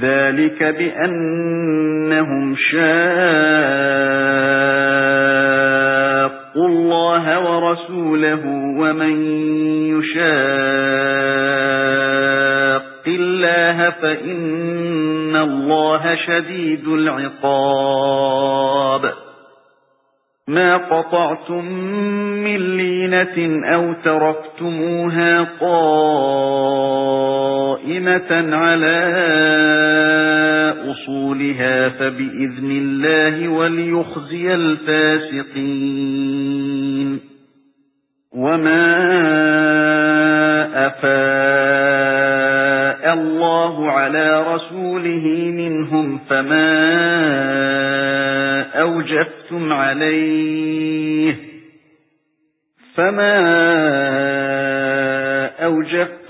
ذَلِكَ بِأَنَّهُمْ شَاقُّوا اللَّهَ وَرَسُولَهُ وَمَن يُشَاقِّ اللَّهَ فَإِنَّ اللَّهَ شَدِيدُ الْعِقَابِ. مَا قَطَعْتُم مِّن لِّينَةٍ أَوْ تَرَكْتُمُوهَا قَائِمَةً عَلَى أُصُولِهَا فَبِإِذْنِ اللَّهِ وَلِيُخْزِيَ الْفَاسِقِينَ وَمَا أَفَاءَ اللَّهُ عَلَى رَسُولِهِ مِنْهُمْ فَمَا أَوْجَفْتُمْ عَلَيْهِ فَمَا أَوْجَفْتُمْ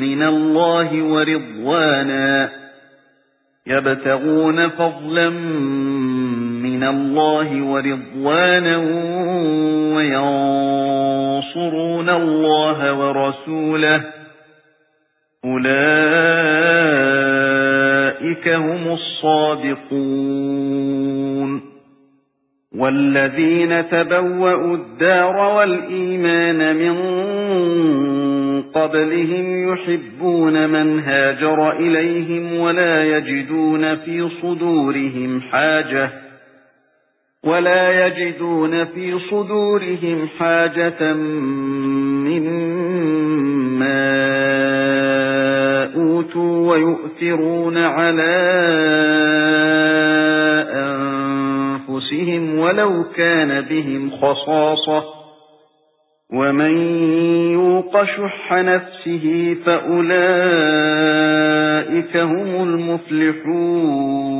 مِنَ اللَّهِ وَرِضْوَانًا. يَبْتَغُونَ فَضْلًا مِنَ اللَّهِ وَرِضْوَانًا وَيَنصُرُونَ اللَّهَ وَرَسُولَهُ. أُولَئِكَ هُمُ الصَّادِقُونَ. وَالَّذِينَ تَبَوَّأُوا الدَّارَ وَالْإِيمَانَ مِنْ قَبْلِهِمْ يُحِبُّونَ مَنْ هَاجَرَ إِلَيْهِمْ وَلَا يَجِدُونَ في صُدُورِهِمْ حَاجَةً وَلَا يَجِدُونَ في صُدُورِهِمْ حَاجَةً مِّمَّا أُوتُوا وَيُؤْثِرُونَ عَلَى أَنفُسِهِمْ وَلَوْ كَانَ بِهِمْ خَصَاصَةٌ وَمَن يُوقَ شُحَّ نَفْسِهِ فَأُولَئِكَ هُمُ الْمُفْلِحُونَ